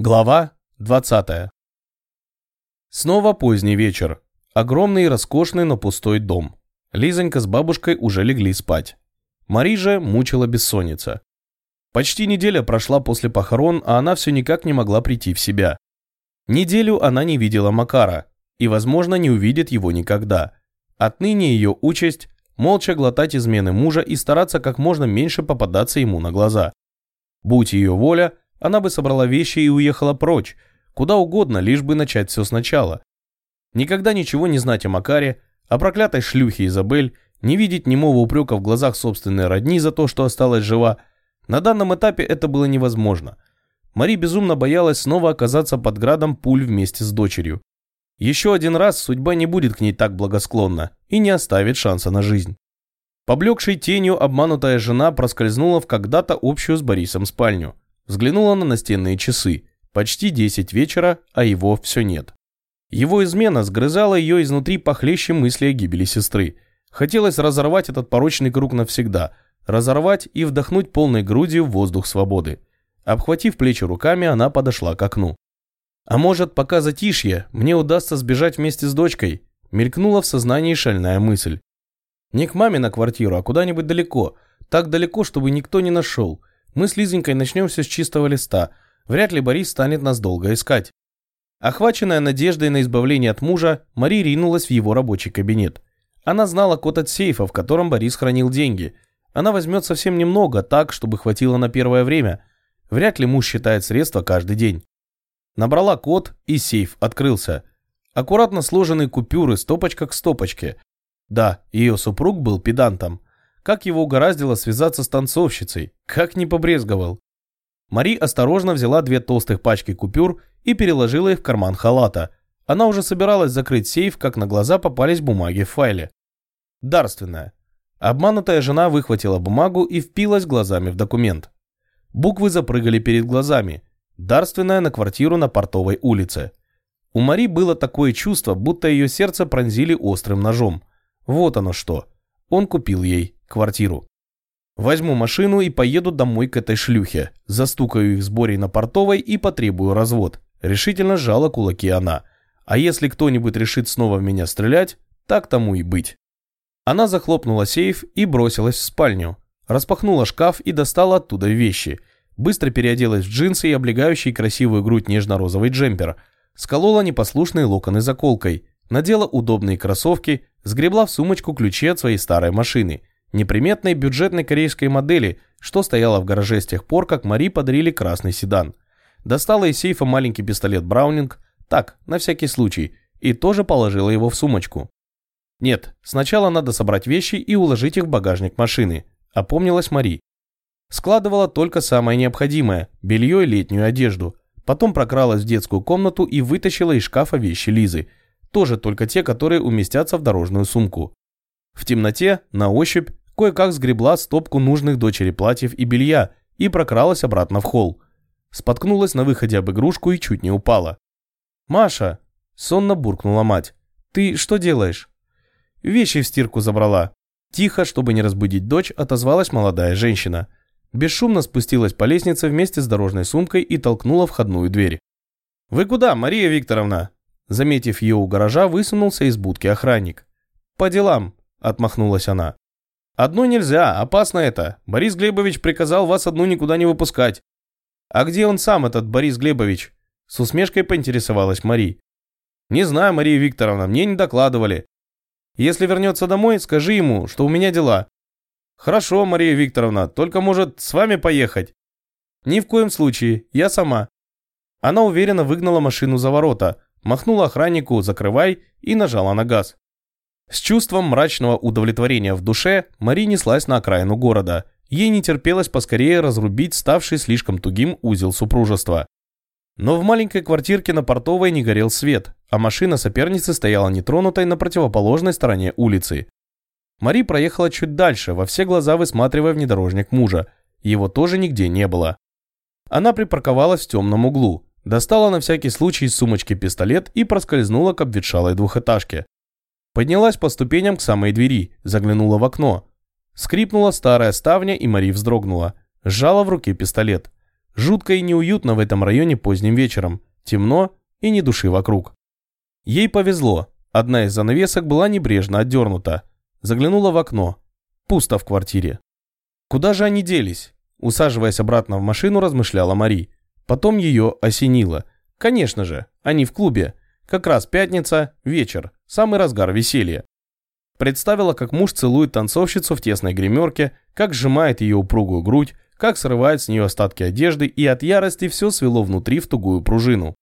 Глава 20. Снова поздний вечер. Огромный и роскошный, но пустой дом. Лизонька с бабушкой уже легли спать. Мари же мучила бессонница. Почти неделя прошла после похорон, а она все никак не могла прийти в себя. Неделю она не видела Макара и, возможно, не увидит его никогда. Отныне ее участь – молча глотать измены мужа и стараться как можно меньше попадаться ему на глаза. Будь ее воля – она бы собрала вещи и уехала прочь, куда угодно, лишь бы начать все сначала. Никогда ничего не знать о Макаре, о проклятой шлюхе Изабель, не видеть немого упрека в глазах собственной родни за то, что осталась жива. На данном этапе это было невозможно. Мари безумно боялась снова оказаться под градом пуль вместе с дочерью. Еще один раз судьба не будет к ней так благосклонна и не оставит шанса на жизнь. Поблекшей тенью обманутая жена проскользнула в когда-то общую с Борисом спальню. Взглянула на настенные часы. Почти 10 вечера, а его все нет. Его измена сгрызала ее изнутри похлеще мысли о гибели сестры. Хотелось разорвать этот порочный круг навсегда, разорвать и вдохнуть полной грудью воздух свободы. Обхватив плечи руками, она подошла к окну. «А может, пока затишье, мне удастся сбежать вместе с дочкой?» Мелькнула в сознании шальная мысль. Не к маме на квартиру, а куда-нибудь далеко. Так далеко, чтобы никто не нашел. Мы с Лизонькой начнем все с чистого листа. Вряд ли Борис станет нас долго искать. Охваченная надеждой на избавление от мужа, Мари ринулась в его рабочий кабинет. Она знала код от сейфа, в котором Борис хранил деньги. Она возьмет совсем немного, так, чтобы хватило на первое время. Вряд ли муж считает средства каждый день. Набрала код, и сейф открылся. Аккуратно сложенные купюры, стопочка к стопочке. Да, ее супруг был педантом. Как его угораздило связаться с танцовщицей? Как не побрезговал? Мари осторожно взяла две толстых пачки купюр и переложила их в карман халата. Она уже собиралась закрыть сейф, как на глаза попались бумаги в файле. Дарственная. Обманутая жена выхватила бумагу и впилась глазами в документ. Буквы запрыгали перед глазами. Дарственная на квартиру на Портовой улице. У Мари было такое чувство, будто ее сердце пронзили острым ножом. Вот оно что. Он купил ей квартиру. Возьму машину и поеду домой к этой шлюхе. Застукаю их с Борей на портовой и потребую развод. Решительно сжала кулаки она. А если кто-нибудь решит снова в меня стрелять, так тому и быть. Она захлопнула сейф и бросилась в спальню. Распахнула шкаф и достала оттуда вещи. Быстро переоделась в джинсы и облегающий красивую грудь нежно-розовый джемпер. Сколола непослушные локоны заколкой. Надела удобные кроссовки, сгребла в сумочку ключи от своей старой машины – неприметной бюджетной корейской модели, что стояла в гараже с тех пор, как Мари подарили красный седан. Достала из сейфа маленький пистолет Браунинг, так, на всякий случай, и тоже положила его в сумочку. Нет, сначала надо собрать вещи и уложить их в багажник машины, опомнилась Мари. Складывала только самое необходимое – белье и летнюю одежду. Потом прокралась в детскую комнату и вытащила из шкафа вещи Лизы. Тоже только те, которые уместятся в дорожную сумку. В темноте, на ощупь, кое-как сгребла стопку нужных дочери платьев и белья и прокралась обратно в холл. Споткнулась на выходе об игрушку и чуть не упала. «Маша!» – сонно буркнула мать. «Ты что делаешь?» «Вещи в стирку забрала». Тихо, чтобы не разбудить дочь, отозвалась молодая женщина. Бесшумно спустилась по лестнице вместе с дорожной сумкой и толкнула входную дверь. «Вы куда, Мария Викторовна?» Заметив ее у гаража, высунулся из будки охранник. «По делам», – отмахнулась она. «Одну нельзя, опасно это. Борис Глебович приказал вас одну никуда не выпускать». «А где он сам, этот Борис Глебович?» С усмешкой поинтересовалась Мари. «Не знаю, Мария Викторовна, мне не докладывали. Если вернется домой, скажи ему, что у меня дела». «Хорошо, Мария Викторовна, только, может, с вами поехать?» «Ни в коем случае, я сама». Она уверенно выгнала машину за ворота, махнула охраннику «закрывай» и нажала на газ. С чувством мрачного удовлетворения в душе Мари неслась на окраину города. Ей не терпелось поскорее разрубить ставший слишком тугим узел супружества. Но в маленькой квартирке на Портовой не горел свет, а машина соперницы стояла нетронутой на противоположной стороне улицы. Мари проехала чуть дальше, во все глаза высматривая внедорожник мужа. Его тоже нигде не было. Она припарковалась в темном углу, достала на всякий случай из сумочки пистолет и проскользнула к обветшалой двухэтажке. Поднялась по ступеням к самой двери, заглянула в окно. Скрипнула старая ставня, и Мари вздрогнула. Сжала в руке пистолет. Жутко и неуютно в этом районе поздним вечером. Темно и ни души вокруг. Ей повезло. Одна из занавесок была небрежно отдернута. Заглянула в окно. Пусто в квартире. Куда же они делись? Усаживаясь обратно в машину, размышляла Мари. Потом ее осенило. Конечно же, они в клубе. Как раз пятница, вечер, самый разгар веселья. Представила, как муж целует танцовщицу в тесной гримерке, как сжимает ее упругую грудь, как срывает с нее остатки одежды, и от ярости все свело внутри в тугую пружину.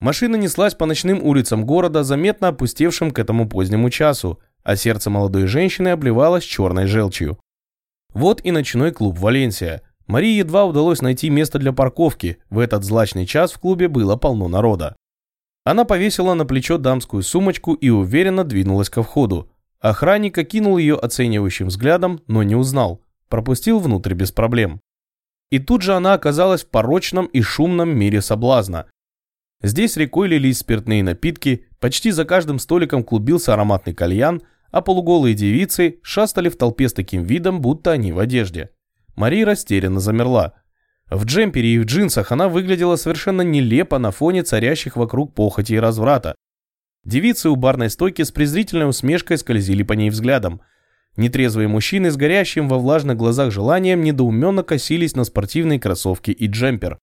Машина неслась по ночным улицам города, заметно опустевшим к этому позднему часу, а сердце молодой женщины обливалось черной желчью. Вот и ночной клуб «Валенсия». Марии едва удалось найти место для парковки, в этот злачный час в клубе было полно народа. Она повесила на плечо дамскую сумочку и уверенно двинулась ко входу. Охранник окинул ее оценивающим взглядом, но не узнал. Пропустил внутрь без проблем. И тут же она оказалась в порочном и шумном мире соблазна. Здесь рекой лились спиртные напитки, почти за каждым столиком клубился ароматный кальян, а полуголые девицы шастали в толпе с таким видом, будто они в одежде. Мария растерянно замерла. В джемпере и в джинсах она выглядела совершенно нелепо на фоне царящих вокруг похоти и разврата. Девицы у барной стойки с презрительной усмешкой скользили по ней взглядом. Нетрезвые мужчины с горящим во влажных глазах желанием недоуменно косились на спортивные кроссовки и джемпер.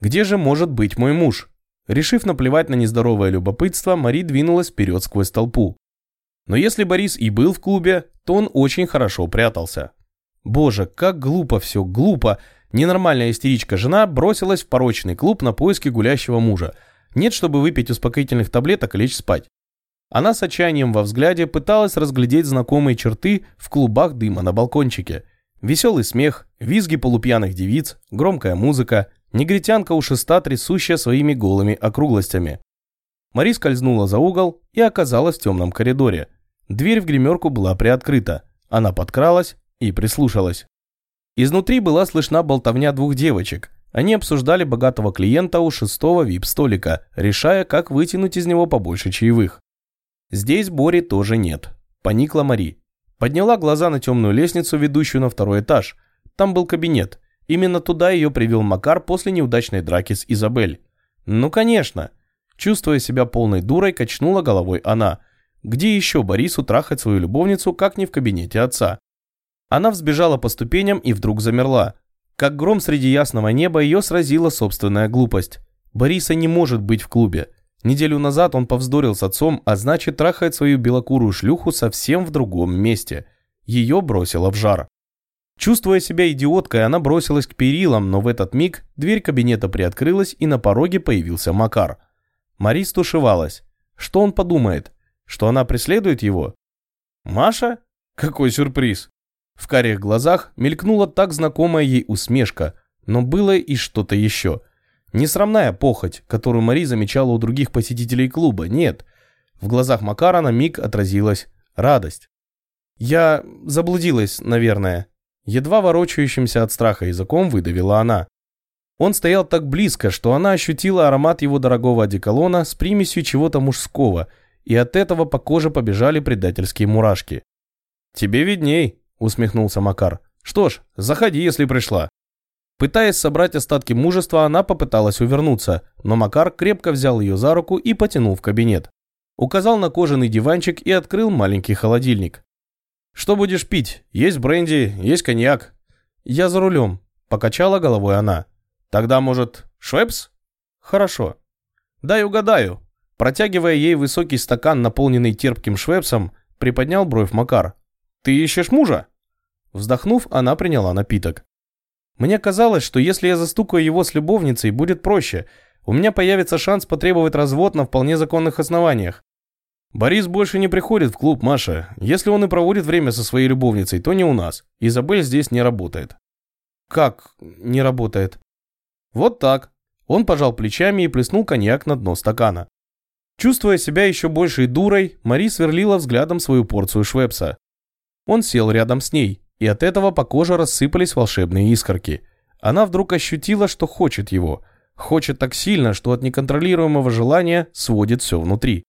«Где же может быть мой муж?» Решив наплевать на нездоровое любопытство, Мари двинулась вперед сквозь толпу. Но если Борис и был в клубе, то он очень хорошо прятался. Боже, как глупо все, глупо. Ненормальная истеричка-жена бросилась в порочный клуб на поиски гулящего мужа. Нет, чтобы выпить успокоительных таблеток и лечь спать. Она с отчаянием во взгляде пыталась разглядеть знакомые черты в клубах дыма на балкончике. Веселый смех, визги полупьяных девиц, громкая музыка, Негритянка у шеста, трясущая своими голыми округлостями. Мари скользнула за угол и оказалась в темном коридоре. Дверь в гримерку была приоткрыта. Она подкралась и прислушалась. Изнутри была слышна болтовня двух девочек. Они обсуждали богатого клиента у шестого вип-столика, решая, как вытянуть из него побольше чаевых. Здесь Бори тоже нет. Поникла Мари. Подняла глаза на темную лестницу, ведущую на второй этаж. Там был кабинет. Именно туда ее привел Макар после неудачной драки с Изабель. Ну, конечно. Чувствуя себя полной дурой, качнула головой она. Где еще Борису трахать свою любовницу, как не в кабинете отца? Она взбежала по ступеням и вдруг замерла. Как гром среди ясного неба ее сразила собственная глупость. Бориса не может быть в клубе. Неделю назад он повздорил с отцом, а значит трахает свою белокурую шлюху совсем в другом месте. Ее бросило в жар. Чувствуя себя идиоткой, она бросилась к перилам, но в этот миг дверь кабинета приоткрылась, и на пороге появился Макар. Мари стушевалась. Что он подумает? Что она преследует его? Маша? Какой сюрприз! В карих глазах мелькнула так знакомая ей усмешка, но было и что-то еще. Несрамная похоть, которую Мари замечала у других посетителей клуба, нет. В глазах Макара на миг отразилась радость. «Я заблудилась, наверное», Едва ворочающимся от страха языком выдавила она. Он стоял так близко, что она ощутила аромат его дорогого одеколона с примесью чего-то мужского, и от этого по коже побежали предательские мурашки. «Тебе видней», — усмехнулся Макар. «Что ж, заходи, если пришла». Пытаясь собрать остатки мужества, она попыталась увернуться, но Макар крепко взял ее за руку и потянул в кабинет. Указал на кожаный диванчик и открыл маленький холодильник. «Что будешь пить? Есть бренди, есть коньяк». «Я за рулем», — покачала головой она. «Тогда, может, швепс?» «Хорошо». «Дай угадаю». Протягивая ей высокий стакан, наполненный терпким швепсом, приподнял бровь Макар. «Ты ищешь мужа?» Вздохнув, она приняла напиток. «Мне казалось, что если я застукаю его с любовницей, будет проще. У меня появится шанс потребовать развод на вполне законных основаниях. Борис больше не приходит в клуб, Маша. Если он и проводит время со своей любовницей, то не у нас. Изабель здесь не работает. Как не работает? Вот так. Он пожал плечами и плеснул коньяк на дно стакана. Чувствуя себя еще большей дурой, Мари сверлила взглядом свою порцию швепса. Он сел рядом с ней, и от этого по коже рассыпались волшебные искорки. Она вдруг ощутила, что хочет его. Хочет так сильно, что от неконтролируемого желания сводит все внутри.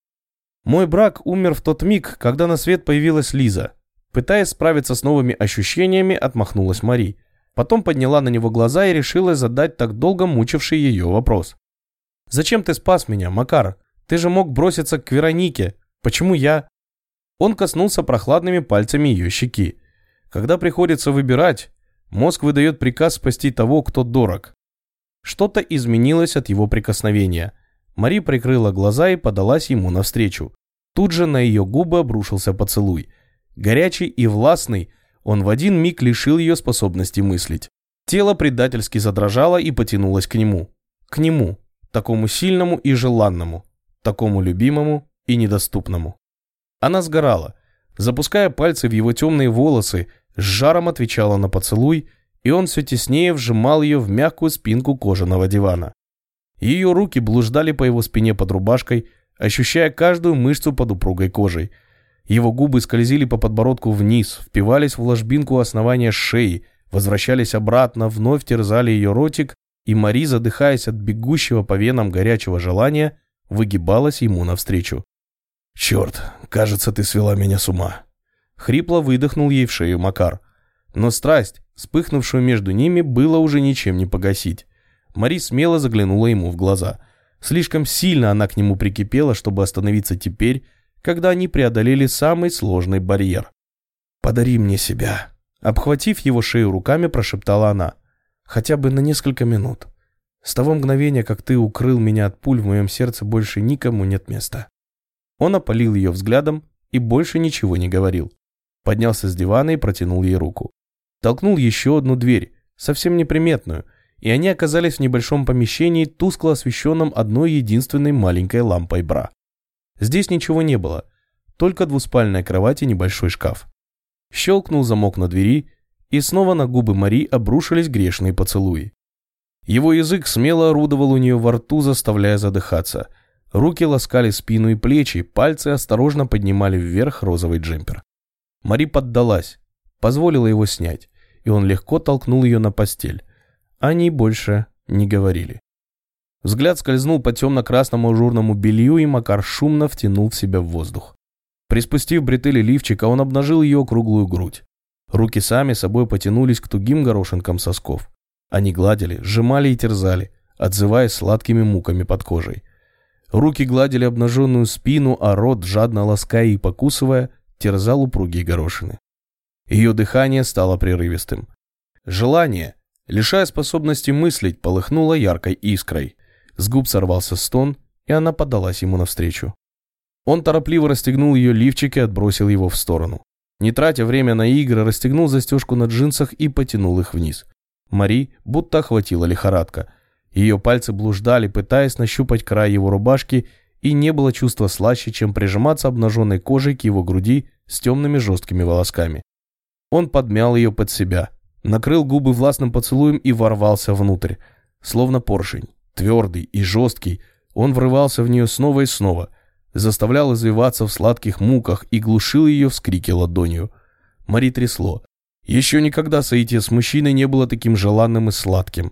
Мой брак умер в тот миг, когда на свет появилась Лиза. Пытаясь справиться с новыми ощущениями, отмахнулась Мари. Потом подняла на него глаза и решила задать так долго мучивший ее вопрос. «Зачем ты спас меня, Макар? Ты же мог броситься к Веронике. Почему я?» Он коснулся прохладными пальцами ее щеки. Когда приходится выбирать, мозг выдает приказ спасти того, кто дорог. Что-то изменилось от его прикосновения. Мари прикрыла глаза и подалась ему навстречу. Тут же на ее губы обрушился поцелуй. Горячий и властный, он в один миг лишил ее способности мыслить. Тело предательски задрожало и потянулось к нему. К нему, такому сильному и желанному, такому любимому и недоступному. Она сгорала, запуская пальцы в его темные волосы, с жаром отвечала на поцелуй, и он все теснее вжимал ее в мягкую спинку кожаного дивана. Ее руки блуждали по его спине под рубашкой, ощущая каждую мышцу под упругой кожей – его губы скользили по подбородку вниз, впивались в ложбинку основания шеи, возвращались обратно, вновь терзали ее ротик, и Мари, задыхаясь от бегущего по венам горячего желания, выгибалась ему навстречу. «Черт, кажется, ты свела меня с ума!» Хрипло выдохнул ей в шею Макар. Но страсть, вспыхнувшую между ними, было уже ничем не погасить. Мари смело заглянула ему в глаза. Слишком сильно она к нему прикипела, чтобы остановиться теперь, когда они преодолели самый сложный барьер. «Подари мне себя», — обхватив его шею руками, прошептала она. «Хотя бы на несколько минут. С того мгновения, как ты укрыл меня от пуль, в моем сердце больше никому нет места». Он опалил ее взглядом и больше ничего не говорил. Поднялся с дивана и протянул ей руку. Толкнул еще одну дверь, совсем неприметную, и они оказались в небольшом помещении, тускло освещенном одной единственной маленькой лампой бра. Здесь ничего не было, только двуспальная кровать и небольшой шкаф. Щелкнул замок на двери, и снова на губы Мари обрушились грешные поцелуи. Его язык смело орудовал у нее во рту, заставляя задыхаться. Руки ласкали спину и плечи, пальцы осторожно поднимали вверх розовый джемпер. Мари поддалась, позволила его снять, и он легко толкнул ее на постель. Они больше не говорили. Взгляд скользнул по темно-красному ажурному белью, и Макар шумно втянул в себя в воздух. Приспустив бретели лифчика, он обнажил ее круглую грудь. Руки сами собой потянулись к тугим горошинкам сосков. Они гладили, сжимали и терзали, отзываясь сладкими муками под кожей. Руки гладили обнаженную спину, а рот, жадно лаская и покусывая, терзал упругие горошины. Ее дыхание стало прерывистым. Желание, лишая способности мыслить, полыхнуло яркой искрой. С губ сорвался стон, и она подалась ему навстречу. Он торопливо расстегнул ее лифчик и отбросил его в сторону. Не тратя время на игры, расстегнул застежку на джинсах и потянул их вниз. Мари будто охватила лихорадка. Ее пальцы блуждали, пытаясь нащупать край его рубашки, и не было чувства слаще, чем прижиматься обнаженной кожей к его груди с темными жесткими волосками. Он подмял ее под себя, накрыл губы властным поцелуем и ворвался внутрь, словно поршень. Твердый и жесткий, он врывался в нее снова и снова, заставлял извиваться в сладких муках и глушил ее вскрики ладонью. Мари трясло. Еще никогда соитие с мужчиной не было таким желанным и сладким.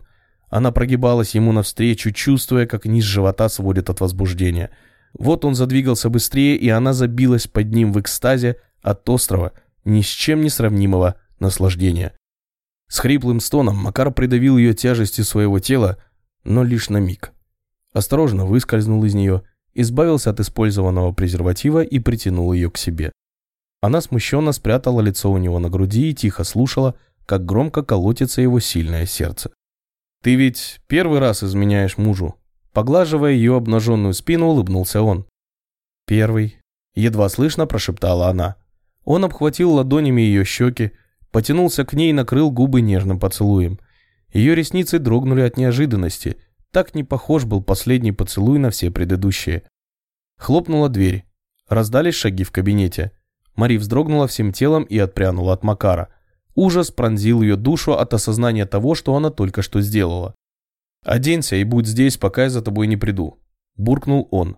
Она прогибалась ему навстречу, чувствуя, как низ живота сводит от возбуждения. Вот он задвигался быстрее, и она забилась под ним в экстазе от острова, ни с чем не сравнимого наслаждения. С хриплым стоном Макар придавил ее тяжестью своего тела, но лишь на миг. Осторожно выскользнул из нее, избавился от использованного презерватива и притянул ее к себе. Она смущенно спрятала лицо у него на груди и тихо слушала, как громко колотится его сильное сердце. «Ты ведь первый раз изменяешь мужу?» Поглаживая ее обнаженную спину, улыбнулся он. «Первый», — едва слышно прошептала она. Он обхватил ладонями ее щеки, потянулся к ней и накрыл губы нежным поцелуем. Ее ресницы дрогнули от неожиданности. Так не похож был последний поцелуй на все предыдущие. Хлопнула дверь. Раздались шаги в кабинете. Мари вздрогнула всем телом и отпрянула от Макара. Ужас пронзил ее душу от осознания того, что она только что сделала. «Оденься и будь здесь, пока я за тобой не приду», – буркнул он.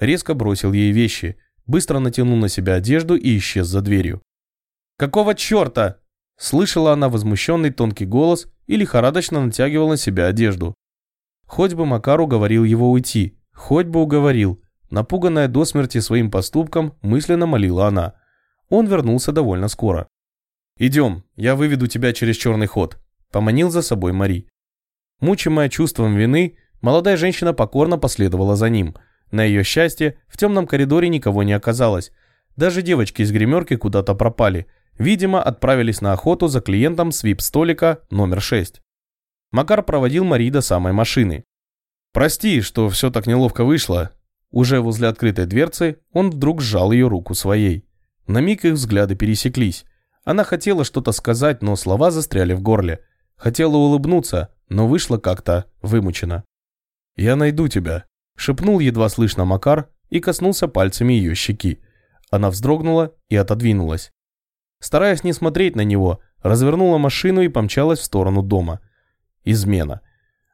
Резко бросил ей вещи, быстро натянул на себя одежду и исчез за дверью. «Какого черта?» – слышала она возмущенный тонкий голос и лихорадочно натягивал на себя одежду. Хоть бы Макар уговорил его уйти, хоть бы уговорил. Напуганная до смерти своим поступком, мысленно молила она. Он вернулся довольно скоро. «Идем, я выведу тебя через черный ход», поманил за собой Мари. Мучимая чувством вины, молодая женщина покорно последовала за ним. На ее счастье, в темном коридоре никого не оказалось. Даже девочки из гримерки куда-то пропали. Видимо, отправились на охоту за клиентом с вип-столика номер 6. Макар проводил Мари до самой машины. «Прости, что все так неловко вышло». Уже возле открытой дверцы он вдруг сжал ее руку своей. На миг их взгляды пересеклись. Она хотела что-то сказать, но слова застряли в горле. Хотела улыбнуться, но вышло как-то вымучено. «Я найду тебя», – шепнул едва слышно Макар и коснулся пальцами ее щеки. Она вздрогнула и отодвинулась. Стараясь не смотреть на него, развернула машину и помчалась в сторону дома. Измена.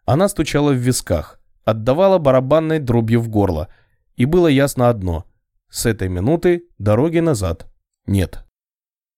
Она стучала в висках, отдавала барабанной дробью в горло, и было ясно одно – с этой минуты дороги назад нет.